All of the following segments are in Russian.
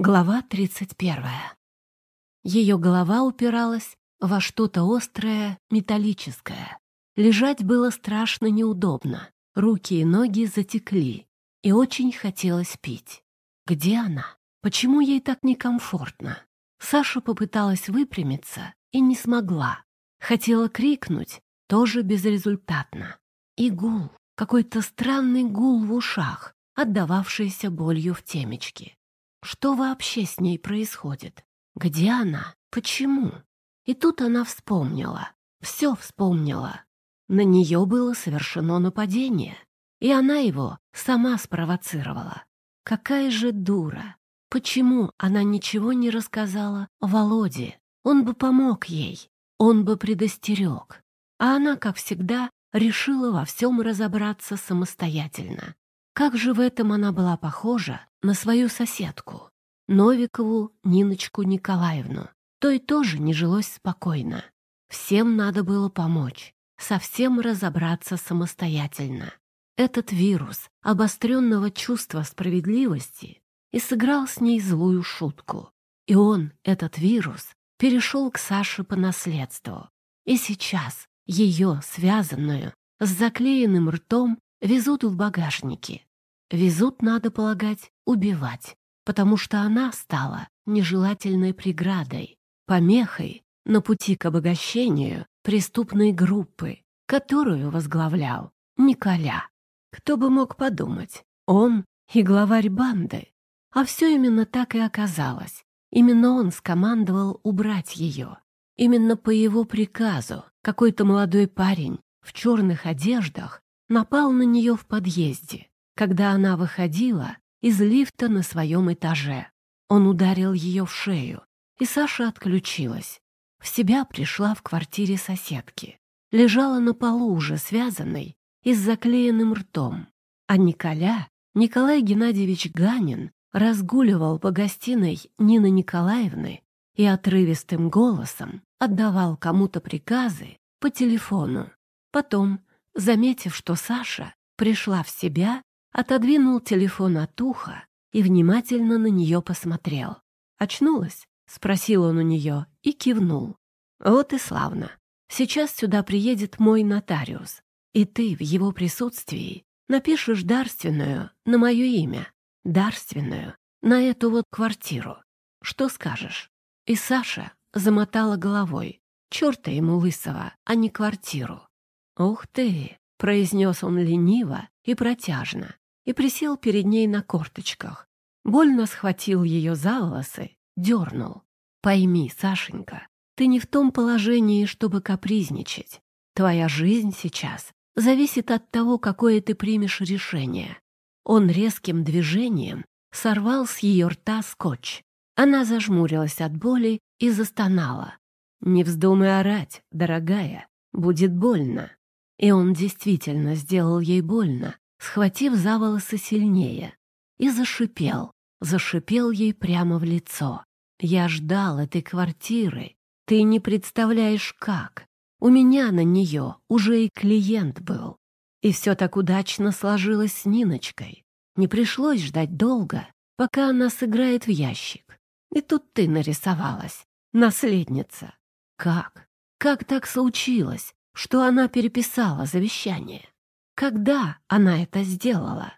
Глава 31. Ее голова упиралась во что-то острое, металлическое. Лежать было страшно неудобно. Руки и ноги затекли, и очень хотелось пить. Где она? Почему ей так некомфортно? Саша попыталась выпрямиться и не смогла. Хотела крикнуть, тоже безрезультатно. И гул, какой-то странный гул в ушах, отдававшийся болью в темечке. Что вообще с ней происходит? Где она? Почему? И тут она вспомнила. Все вспомнила. На нее было совершено нападение, и она его сама спровоцировала. Какая же дура! Почему она ничего не рассказала Володе? Он бы помог ей, он бы предостерег. А она, как всегда, решила во всем разобраться самостоятельно. Как же в этом она была похожа на свою соседку, Новикову Ниночку Николаевну. Той тоже не жилось спокойно. Всем надо было помочь, совсем разобраться самостоятельно. Этот вирус обостренного чувства справедливости и сыграл с ней злую шутку. И он, этот вирус, перешел к Саше по наследству. И сейчас ее, связанную, с заклеенным ртом, везут в багажнике. Везут, надо полагать, убивать, потому что она стала нежелательной преградой, помехой на пути к обогащению преступной группы, которую возглавлял Николя. Кто бы мог подумать, он и главарь банды. А все именно так и оказалось. Именно он скомандовал убрать ее. Именно по его приказу какой-то молодой парень в черных одеждах напал на нее в подъезде когда она выходила из лифта на своем этаже. Он ударил ее в шею, и Саша отключилась. В себя пришла в квартире соседки. Лежала на полу уже связанной и с заклеенным ртом. А Николя, Николай Геннадьевич Ганин, разгуливал по гостиной Нины Николаевны и отрывистым голосом отдавал кому-то приказы по телефону. Потом, заметив, что Саша пришла в себя, отодвинул телефон от уха и внимательно на нее посмотрел. «Очнулась?» — спросил он у нее и кивнул. «Вот и славно. Сейчас сюда приедет мой нотариус, и ты в его присутствии напишешь дарственную на мое имя, дарственную на эту вот квартиру. Что скажешь?» И Саша замотала головой. Черта ему лысого, а не квартиру. «Ух ты!» — произнес он лениво и протяжно, и присел перед ней на корточках. Больно схватил ее за волосы, дернул. «Пойми, Сашенька, ты не в том положении, чтобы капризничать. Твоя жизнь сейчас зависит от того, какое ты примешь решение». Он резким движением сорвал с ее рта скотч. Она зажмурилась от боли и застонала. «Не вздумай орать, дорогая, будет больно». И он действительно сделал ей больно, схватив за волосы сильнее, и зашипел, зашипел ей прямо в лицо. «Я ждал этой квартиры. Ты не представляешь, как. У меня на нее уже и клиент был. И все так удачно сложилось с Ниночкой. Не пришлось ждать долго, пока она сыграет в ящик. И тут ты нарисовалась, наследница. Как? Как так случилось, что она переписала завещание? Когда она это сделала?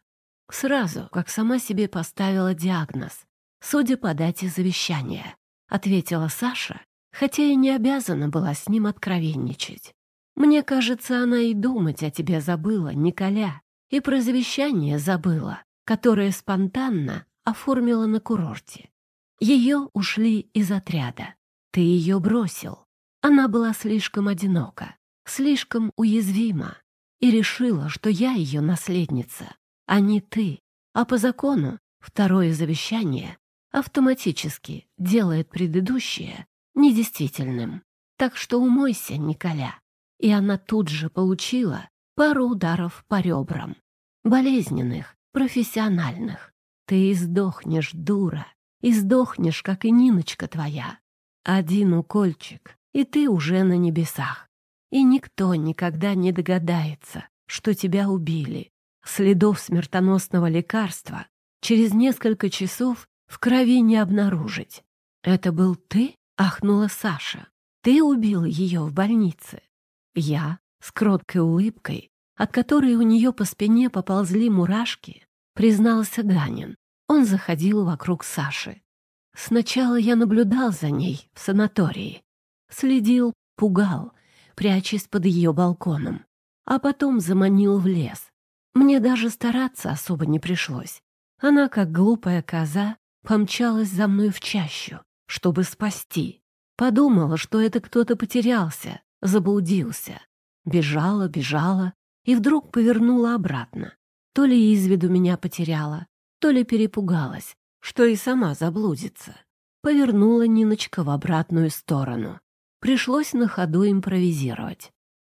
Сразу, как сама себе поставила диагноз. Судя по дате завещания, ответила Саша, хотя и не обязана была с ним откровенничать. Мне кажется, она и думать о тебе забыла, Николя, и про завещание забыла, которое спонтанно оформила на курорте. Ее ушли из отряда. Ты ее бросил. Она была слишком одинока, слишком уязвима и решила, что я ее наследница, а не ты. А по закону второе завещание автоматически делает предыдущее недействительным. Так что умойся, Николя. И она тут же получила пару ударов по ребрам. Болезненных, профессиональных. Ты издохнешь, дура. И сдохнешь, как и Ниночка твоя. Один укольчик, и ты уже на небесах и никто никогда не догадается, что тебя убили. Следов смертоносного лекарства через несколько часов в крови не обнаружить. «Это был ты?» — ахнула Саша. «Ты убил ее в больнице?» Я, с кроткой улыбкой, от которой у нее по спине поползли мурашки, признался Ганин. Он заходил вокруг Саши. Сначала я наблюдал за ней в санатории. Следил, пугал, прячась под ее балконом. А потом заманил в лес. Мне даже стараться особо не пришлось. Она, как глупая коза, помчалась за мной в чащу, чтобы спасти. Подумала, что это кто-то потерялся, заблудился. Бежала, бежала и вдруг повернула обратно. То ли из виду меня потеряла, то ли перепугалась, что и сама заблудится. Повернула Ниночка в обратную сторону. Пришлось на ходу импровизировать.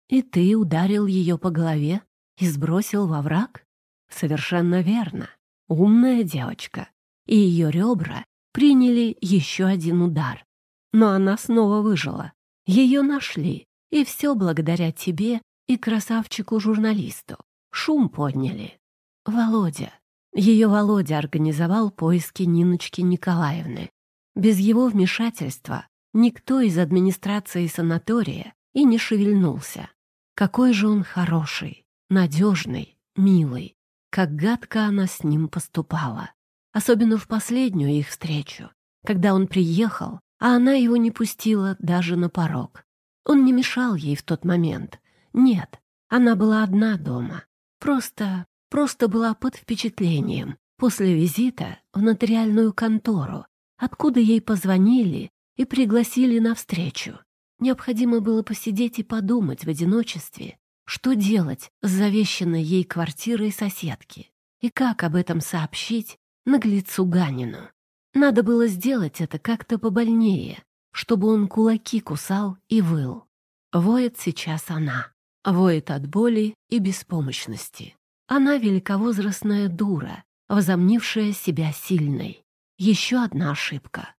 И ты ударил ее по голове и сбросил во враг? Совершенно верно. Умная девочка. И ее ребра приняли еще один удар. Но она снова выжила. Ее нашли. И все благодаря тебе и красавчику-журналисту. Шум подняли. Володя. Ее Володя организовал поиски Ниночки Николаевны. Без его вмешательства никто из администрации санатория и не шевельнулся. Какой же он хороший, надежный, милый. Как гадко она с ним поступала. Особенно в последнюю их встречу, когда он приехал, а она его не пустила даже на порог. Он не мешал ей в тот момент. Нет, она была одна дома. Просто, просто была под впечатлением после визита в нотариальную контору, откуда ей позвонили и пригласили на встречу. Необходимо было посидеть и подумать в одиночестве, что делать с завещанной ей квартирой соседки и как об этом сообщить наглецу Ганину. Надо было сделать это как-то побольнее, чтобы он кулаки кусал и выл. Воет сейчас она. Воет от боли и беспомощности. Она великовозрастная дура, возомнившая себя сильной. Еще одна ошибка.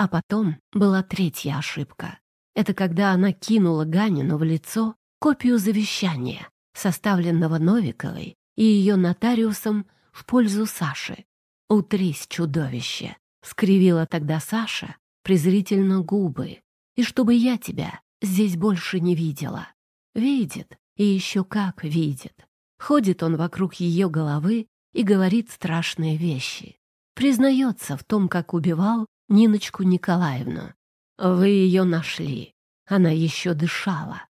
А потом была третья ошибка. Это когда она кинула Ганину в лицо копию завещания, составленного Новиковой и ее нотариусом в пользу Саши. «Утрись, чудовище!» — скривила тогда Саша презрительно губы. «И чтобы я тебя здесь больше не видела». Видит, и еще как видит. Ходит он вокруг ее головы и говорит страшные вещи. Признается в том, как убивал Ниночку Николаевну. Вы ее нашли. Она еще дышала.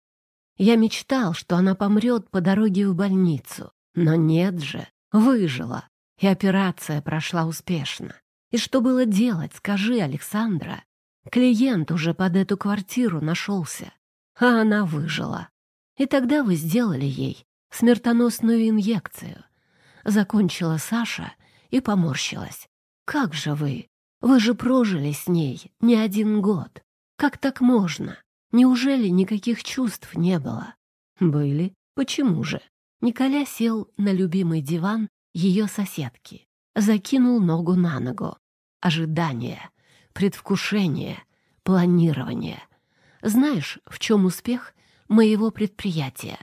Я мечтал, что она помрет по дороге в больницу. Но нет же, выжила. И операция прошла успешно. И что было делать, скажи, Александра? Клиент уже под эту квартиру нашелся. А она выжила. И тогда вы сделали ей смертоносную инъекцию. Закончила Саша и поморщилась. Как же вы? Вы же прожили с ней не один год. Как так можно? Неужели никаких чувств не было? Были. Почему же? Николя сел на любимый диван ее соседки, закинул ногу на ногу. Ожидание, предвкушение, планирование. Знаешь, в чем успех моего предприятия?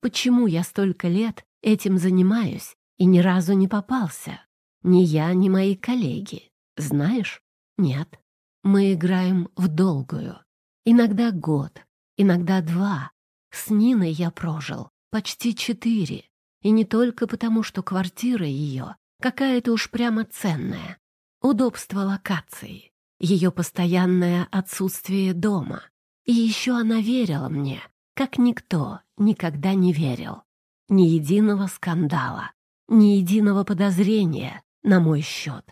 Почему я столько лет этим занимаюсь и ни разу не попался? Ни я, ни мои коллеги. Знаешь? Нет. Мы играем в долгую. Иногда год, иногда два. С Ниной я прожил почти четыре. И не только потому, что квартира ее какая-то уж прямо ценная. Удобство локации, ее постоянное отсутствие дома. И еще она верила мне, как никто никогда не верил. Ни единого скандала, ни единого подозрения на мой счет.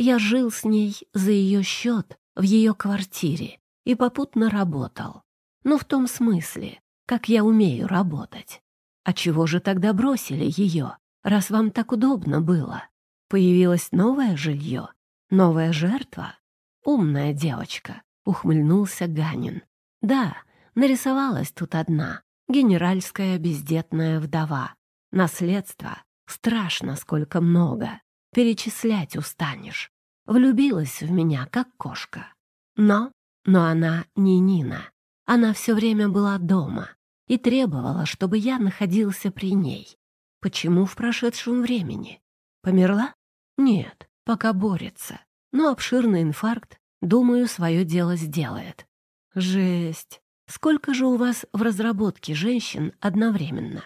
Я жил с ней за ее счет в ее квартире и попутно работал. Ну, в том смысле, как я умею работать. А чего же тогда бросили ее, раз вам так удобно было? Появилось новое жилье, новая жертва? Умная девочка, ухмыльнулся Ганин. Да, нарисовалась тут одна, генеральская бездетная вдова. Наследство страшно сколько много перечислять устанешь. Влюбилась в меня, как кошка. Но, но она не Нина. Она все время была дома и требовала, чтобы я находился при ней. Почему в прошедшем времени? Померла? Нет, пока борется. но обширный инфаркт, думаю, свое дело сделает. Жесть! Сколько же у вас в разработке женщин одновременно?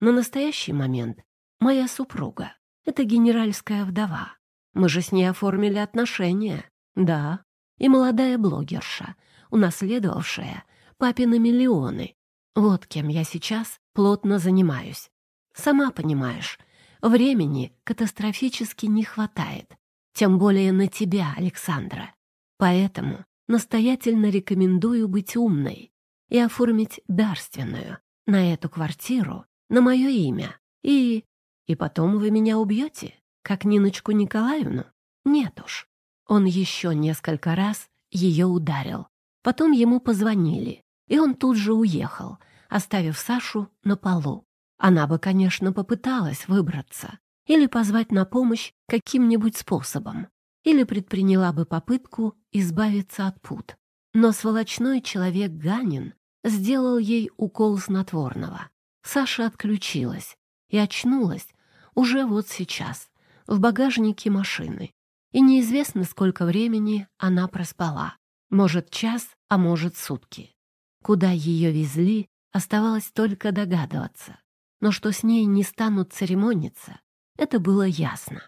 На настоящий момент моя супруга — это генеральская вдова. Мы же с ней оформили отношения. Да, и молодая блогерша, унаследовавшая папины миллионы. Вот кем я сейчас плотно занимаюсь. Сама понимаешь, времени катастрофически не хватает. Тем более на тебя, Александра. Поэтому настоятельно рекомендую быть умной и оформить дарственную на эту квартиру на мое имя. И... и потом вы меня убьете, как Ниночку Николаевну? Нет уж. Он еще несколько раз ее ударил. Потом ему позвонили, и он тут же уехал, оставив Сашу на полу. Она бы, конечно, попыталась выбраться или позвать на помощь каким-нибудь способом, или предприняла бы попытку избавиться от пут. Но сволочной человек Ганин сделал ей укол снотворного. Саша отключилась и очнулась уже вот сейчас, в багажнике машины. И неизвестно, сколько времени она проспала. Может, час, а может, сутки. Куда ее везли, оставалось только догадываться. Но что с ней не станут церемониться, это было ясно.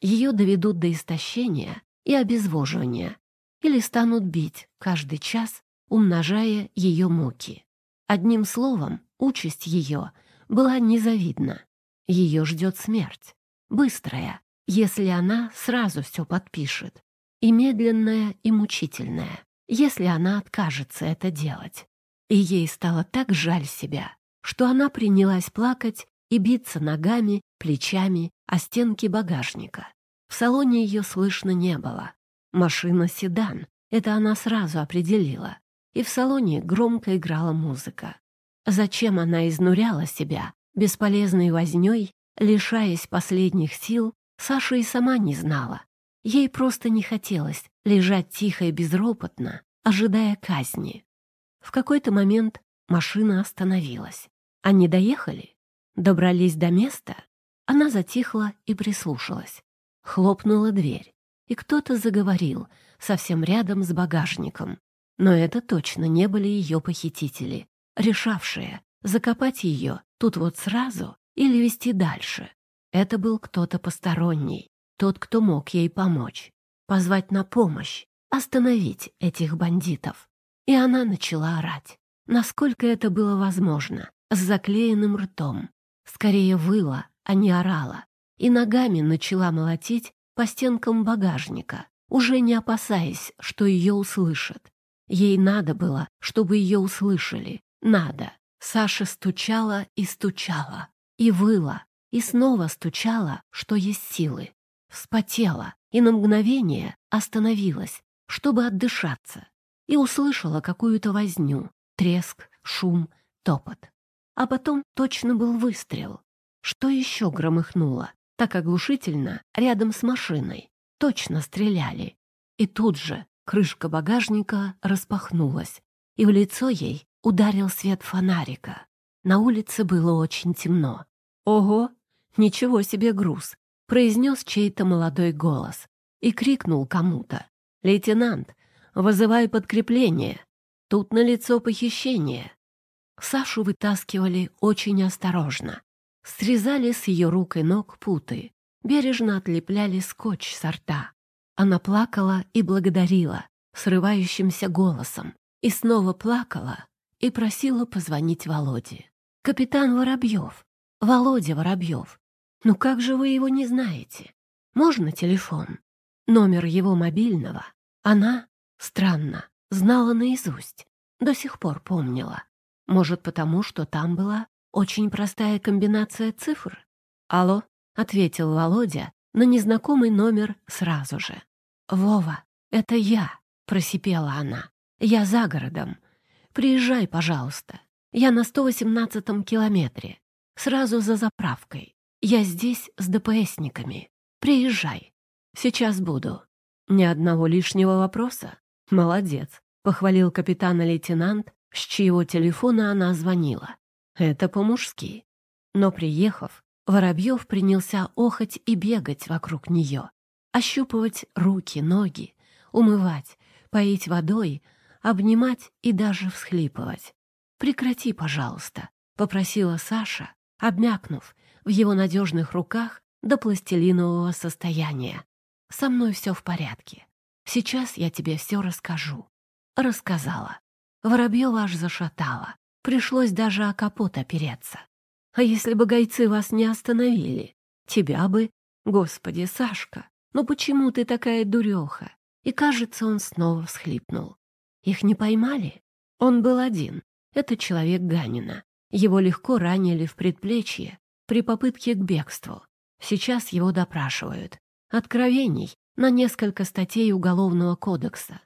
Ее доведут до истощения и обезвоживания или станут бить каждый час, умножая ее муки. Одним словом, участь ее была незавидна. Ее ждет смерть, быстрая, если она сразу все подпишет, и медленная и мучительная, если она откажется это делать. И ей стало так жаль себя, что она принялась плакать и биться ногами, плечами о стенки багажника. В салоне ее слышно не было. Машина седан, это она сразу определила. И в салоне громко играла музыка. Зачем она изнуряла себя бесполезной вознёй, лишаясь последних сил, Саша и сама не знала. Ей просто не хотелось лежать тихо и безропотно, ожидая казни. В какой-то момент машина остановилась. Они доехали, добрались до места. Она затихла и прислушалась. Хлопнула дверь, и кто-то заговорил совсем рядом с багажником. Но это точно не были ее похитители, решавшие, закопать ее тут вот сразу или вести дальше. Это был кто-то посторонний, тот, кто мог ей помочь, позвать на помощь, остановить этих бандитов. И она начала орать, насколько это было возможно, с заклеенным ртом. Скорее выла, а не орала, и ногами начала молотить по стенкам багажника, уже не опасаясь, что ее услышат. Ей надо было, чтобы ее услышали. Надо. Саша стучала и стучала, и выла, и снова стучала, что есть силы. Вспотела и на мгновение остановилась, чтобы отдышаться, и услышала какую-то возню, треск, шум, топот. А потом точно был выстрел. Что еще громыхнуло? Так оглушительно, рядом с машиной. Точно стреляли. И тут же крышка багажника распахнулась, и в лицо ей ударил свет фонарика. На улице было очень темно. «Ого! Ничего себе груз!» — произнес чей-то молодой голос и крикнул кому-то. «Лейтенант, вызывай подкрепление! Тут налицо похищение!» Сашу вытаскивали очень осторожно. Срезали с ее рук и ног путы, бережно отлепляли скотч со рта. Она плакала и благодарила срывающимся голосом, и снова плакала и просила позвонить Володе. «Капитан Воробьев, Володя Воробьев, ну как же вы его не знаете? Можно телефон?» Номер его мобильного она, странно, знала наизусть, до сих пор помнила. Может, потому что там была очень простая комбинация цифр? «Алло», — ответил Володя на незнакомый номер сразу же. «Вова, это я», — просипела она. «Я за городом. Приезжай, пожалуйста. Я на 118-м километре. Сразу за заправкой. Я здесь с ДПСниками. Приезжай. Сейчас буду». «Ни одного лишнего вопроса? Молодец», — похвалил капитана-лейтенант, с чьего телефона она звонила. Это по-мужски. Но приехав, Воробьев принялся охать и бегать вокруг нее. ощупывать руки, ноги, умывать, поить водой, обнимать и даже всхлипывать. «Прекрати, пожалуйста», — попросила Саша, обмякнув в его надежных руках до пластилинового состояния. «Со мной все в порядке. Сейчас я тебе все расскажу». Рассказала. Воробьева аж зашатала. Пришлось даже о капот опереться. А если бы гайцы вас не остановили? Тебя бы... Господи, Сашка, ну почему ты такая дуреха? И, кажется, он снова всхлипнул. Их не поймали? Он был один. Это человек Ганина. Его легко ранили в предплечье при попытке к бегству. Сейчас его допрашивают. Откровений на несколько статей Уголовного кодекса.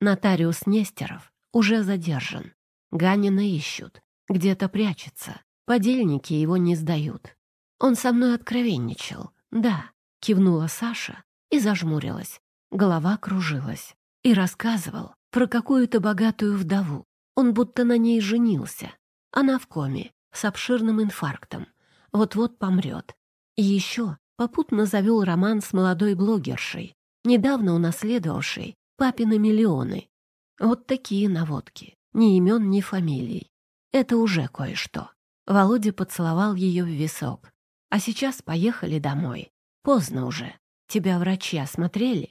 Нотариус Нестеров уже задержан. Ганина ищут. Где-то прячется. Подельники его не сдают. Он со мной откровенничал. Да, кивнула Саша и зажмурилась. Голова кружилась. И рассказывал про какую-то богатую вдову. Он будто на ней женился. Она в коме, с обширным инфарктом. Вот-вот помрет. И еще попутно завел роман с молодой блогершей, недавно унаследовавшей папины миллионы. Вот такие наводки. Ни имен, ни фамилий. Это уже кое-что. Володя поцеловал ее в висок. А сейчас поехали домой. Поздно уже. Тебя врачи осмотрели?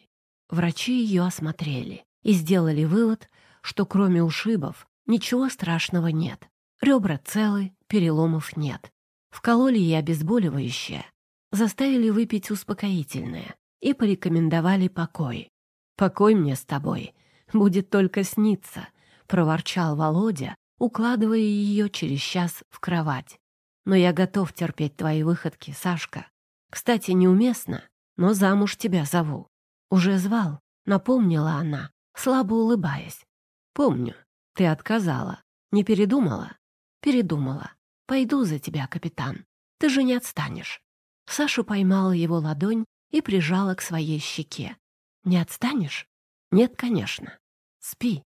Врачи ее осмотрели и сделали вывод, что кроме ушибов ничего страшного нет. Ребра целы, переломов нет. Вкололи ей обезболивающее, заставили выпить успокоительное и порекомендовали покой. «Покой мне с тобой будет только сниться», — проворчал Володя, укладывая ее через час в кровать. «Но я готов терпеть твои выходки, Сашка. Кстати, неуместно, но замуж тебя зову». «Уже звал», — напомнила она, слабо улыбаясь. «Помню, ты отказала. Не передумала?» «Передумала. Пойду за тебя, капитан. Ты же не отстанешь». Саша поймала его ладонь и прижала к своей щеке. «Не отстанешь?» «Нет, конечно. Спи.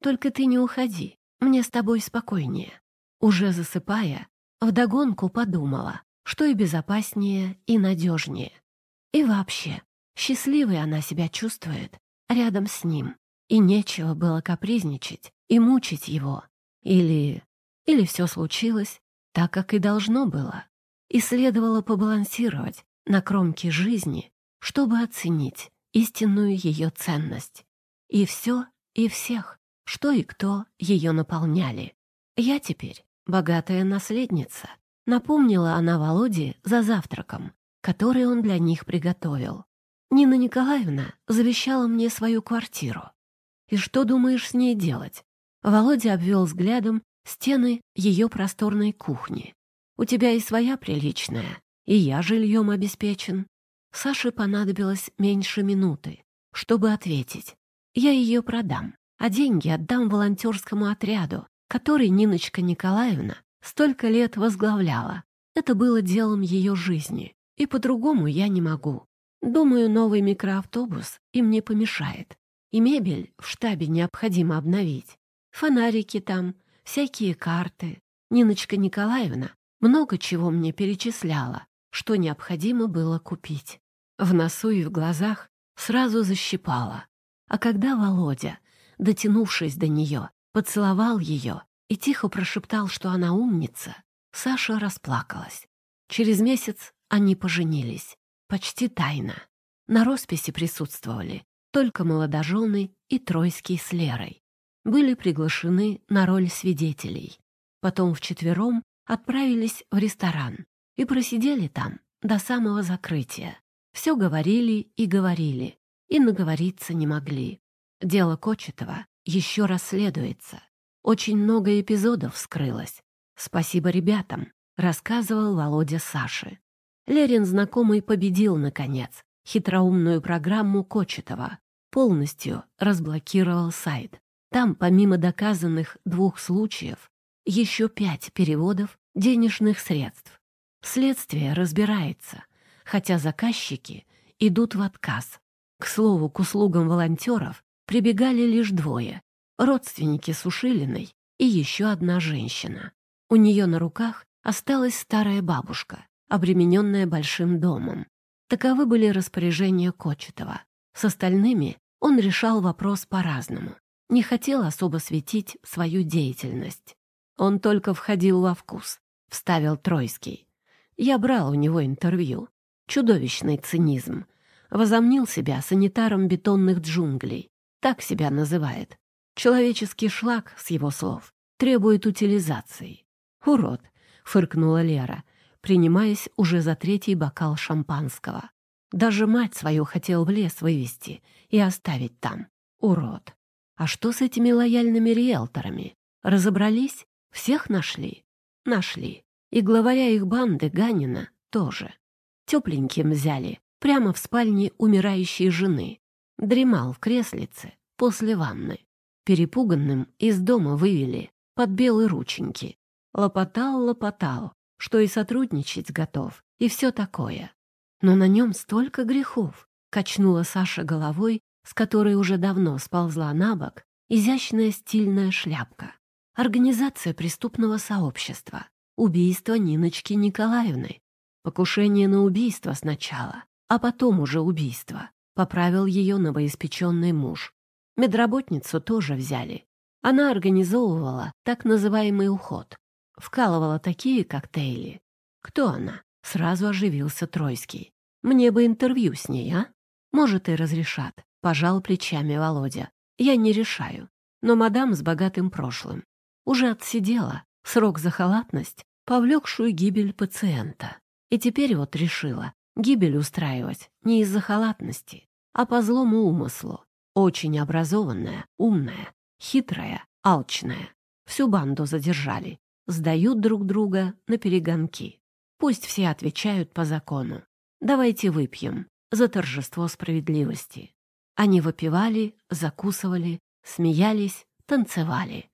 Только ты не уходи. Мне с тобой спокойнее». Уже засыпая, вдогонку подумала, что и безопаснее, и надежнее. И вообще, счастливой она себя чувствует рядом с ним, и нечего было капризничать и мучить его. Или... или все случилось так, как и должно было, и следовало побалансировать на кромке жизни, чтобы оценить истинную ее ценность. И все, и всех, что и кто ее наполняли. Я теперь богатая наследница, напомнила она Володе за завтраком, который он для них приготовил. Нина Николаевна завещала мне свою квартиру. И что думаешь с ней делать? Володя обвел взглядом стены ее просторной кухни. У тебя и своя приличная, и я жильем обеспечен. Саше понадобилось меньше минуты, чтобы ответить. Я ее продам а деньги отдам волонтерскому отряду, который Ниночка Николаевна столько лет возглавляла. Это было делом ее жизни, и по-другому я не могу. Думаю, новый микроавтобус им не помешает. И мебель в штабе необходимо обновить. Фонарики там, всякие карты. Ниночка Николаевна много чего мне перечисляла, что необходимо было купить. В носу и в глазах сразу защипала. А когда Володя дотянувшись до нее, поцеловал ее и тихо прошептал, что она умница, Саша расплакалась. Через месяц они поженились, почти тайно. На росписи присутствовали только молодожены и Тройский с Лерой. Были приглашены на роль свидетелей. Потом вчетвером отправились в ресторан и просидели там до самого закрытия. Все говорили и говорили, и наговориться не могли. Дело Кочетова еще расследуется. Очень много эпизодов вскрылось. Спасибо ребятам, рассказывал Володя Саше. Лерин знакомый победил, наконец, хитроумную программу Кочетова. Полностью разблокировал сайт. Там, помимо доказанных двух случаев, еще пять переводов денежных средств. Следствие разбирается, хотя заказчики идут в отказ. К слову, к услугам волонтеров прибегали лишь двое — родственники Сушилиной и еще одна женщина. У нее на руках осталась старая бабушка, обремененная большим домом. Таковы были распоряжения Кочетова. С остальными он решал вопрос по-разному. Не хотел особо светить свою деятельность. Он только входил во вкус, вставил Тройский. Я брал у него интервью. Чудовищный цинизм. Возомнил себя санитаром бетонных джунглей. Так себя называет. Человеческий шлак, с его слов, требует утилизации. «Урод!» — фыркнула Лера, принимаясь уже за третий бокал шампанского. Даже мать свою хотел в лес вывести и оставить там. Урод! А что с этими лояльными риэлторами? Разобрались? Всех нашли? Нашли. И главаря их банды, Ганина, тоже. Тепленьким взяли, прямо в спальне умирающей жены. Дремал в креслице после ванны. Перепуганным из дома вывели под белые рученьки. Лопотал, лопотал, что и сотрудничать готов, и все такое. Но на нем столько грехов, качнула Саша головой, с которой уже давно сползла на бок изящная стильная шляпка. Организация преступного сообщества. Убийство Ниночки Николаевны. Покушение на убийство сначала, а потом уже убийство. Поправил ее новоиспеченный муж. Медработницу тоже взяли. Она организовывала так называемый уход. Вкалывала такие коктейли. Кто она? Сразу оживился Тройский. Мне бы интервью с ней, а? Может, и разрешат. Пожал плечами Володя. Я не решаю. Но мадам с богатым прошлым. Уже отсидела срок за халатность, повлекшую гибель пациента. И теперь вот решила гибель устраивать не из-за халатности, а по злому умыслу. Очень образованная, умная, хитрая, алчная. Всю банду задержали. Сдают друг друга на перегонки. Пусть все отвечают по закону. Давайте выпьем за торжество справедливости. Они выпивали, закусывали, смеялись, танцевали.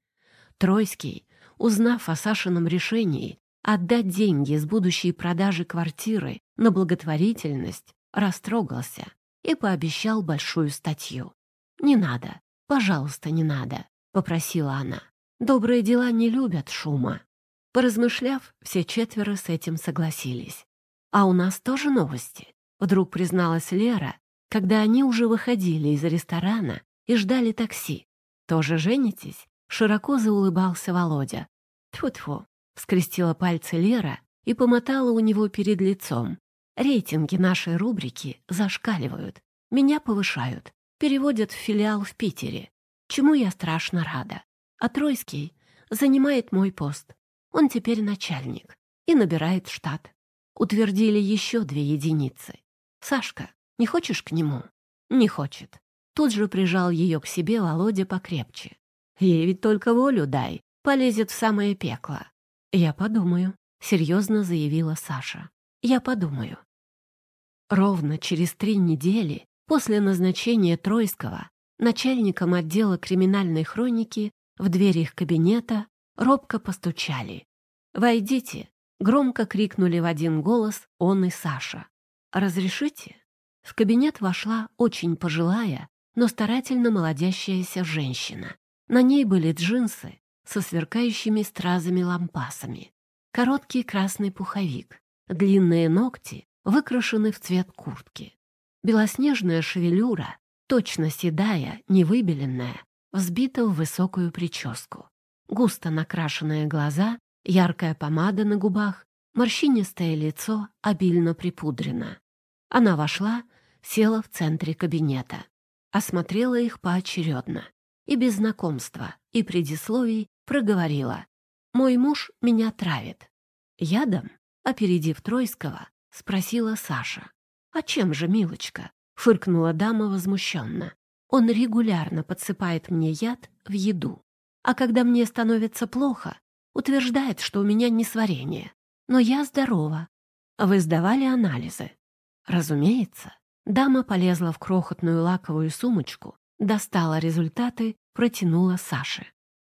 Тройский, узнав о Сашином решении отдать деньги с будущей продажи квартиры на благотворительность, растрогался и пообещал большую статью. «Не надо, пожалуйста, не надо», — попросила она. «Добрые дела не любят шума». Поразмышляв, все четверо с этим согласились. «А у нас тоже новости», — вдруг призналась Лера, когда они уже выходили из ресторана и ждали такси. «Тоже женитесь?» — широко заулыбался Володя. «Тьфу-тьфу», — скрестила пальцы Лера и помотала у него перед лицом. «Рейтинги нашей рубрики зашкаливают. Меня повышают переводят в филиал в Питере, чему я страшно рада. А Тройский занимает мой пост. Он теперь начальник и набирает штат. Утвердили еще две единицы. Сашка, не хочешь к нему? Не хочет. Тут же прижал ее к себе Володя покрепче. Ей ведь только волю дай, полезет в самое пекло. Я подумаю, серьезно заявила Саша. Я подумаю. Ровно через три недели После назначения Тройского начальником отдела криминальной хроники в двери их кабинета робко постучали. «Войдите!» — громко крикнули в один голос он и Саша. «Разрешите?» В кабинет вошла очень пожилая, но старательно молодящаяся женщина. На ней были джинсы со сверкающими стразами-лампасами, короткий красный пуховик, длинные ногти выкрашены в цвет куртки. Белоснежная шевелюра, точно седая, невыбеленная, взбита в высокую прическу. Густо накрашенные глаза, яркая помада на губах, морщинистое лицо обильно припудрено. Она вошла, села в центре кабинета, осмотрела их поочередно и без знакомства и предисловий проговорила. «Мой муж меня травит». «Ядом?» — опередив Тройского, спросила Саша. «А чем же, милочка?» — фыркнула дама возмущенно. «Он регулярно подсыпает мне яд в еду. А когда мне становится плохо, утверждает, что у меня несварение. Но я здорова. Вы сдавали анализы?» Разумеется. Дама полезла в крохотную лаковую сумочку, достала результаты, протянула Саше.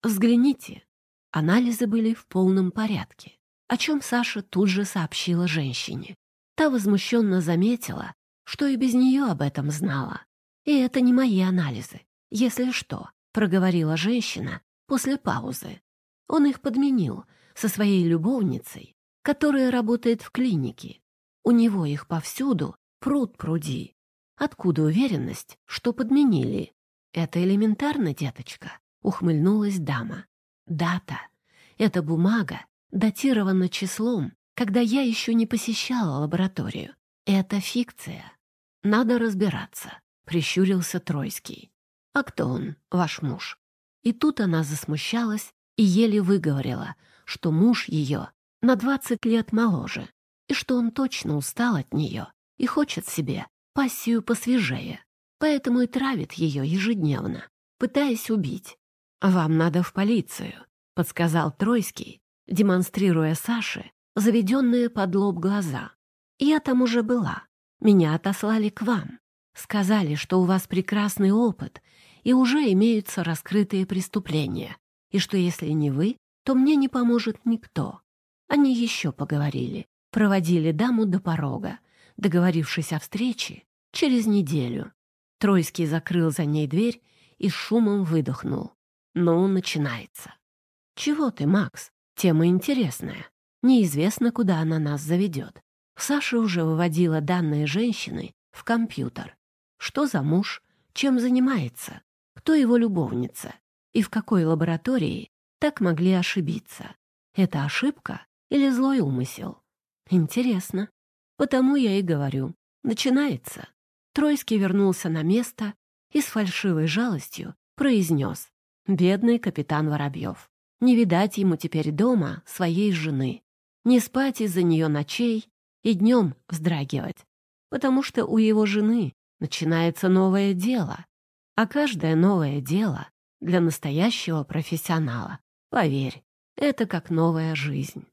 «Взгляните». Анализы были в полном порядке, о чем Саша тут же сообщила женщине. Та возмущенно заметила, что и без нее об этом знала. «И это не мои анализы, если что», — проговорила женщина после паузы. Он их подменил со своей любовницей, которая работает в клинике. У него их повсюду Пруд пруди. Откуда уверенность, что подменили? Это элементарно, деточка, ухмыльнулась дама. Дата. Эта бумага датирована числом, когда я еще не посещала лабораторию. Это фикция. Надо разбираться, прищурился Тройский. А кто он, ваш муж? И тут она засмущалась и еле выговорила, что муж ее на двадцать лет моложе, и что он точно устал от нее и хочет себе пассию посвежее, поэтому и травит ее ежедневно, пытаясь убить. «Вам надо в полицию», — подсказал Тройский, демонстрируя Саше заведенные под лоб глаза. «Я там уже была. Меня отослали к вам. Сказали, что у вас прекрасный опыт и уже имеются раскрытые преступления, и что если не вы, то мне не поможет никто». Они еще поговорили, проводили даму до порога, договорившись о встрече через неделю. Тройский закрыл за ней дверь и шумом выдохнул. Ну, начинается. «Чего ты, Макс? Тема интересная. Неизвестно, куда она нас заведет». Саша уже выводила данные женщины в компьютер. Что за муж, чем занимается, кто его любовница и в какой лаборатории так могли ошибиться. Это ошибка или злой умысел? Интересно. Потому я и говорю. Начинается. Тройский вернулся на место и с фальшивой жалостью произнес. Бедный капитан Воробьев. Не видать ему теперь дома своей жены. Не спать из-за нее ночей и днем вздрагивать. Потому что у его жены начинается новое дело. А каждое новое дело для настоящего профессионала, поверь, это как новая жизнь.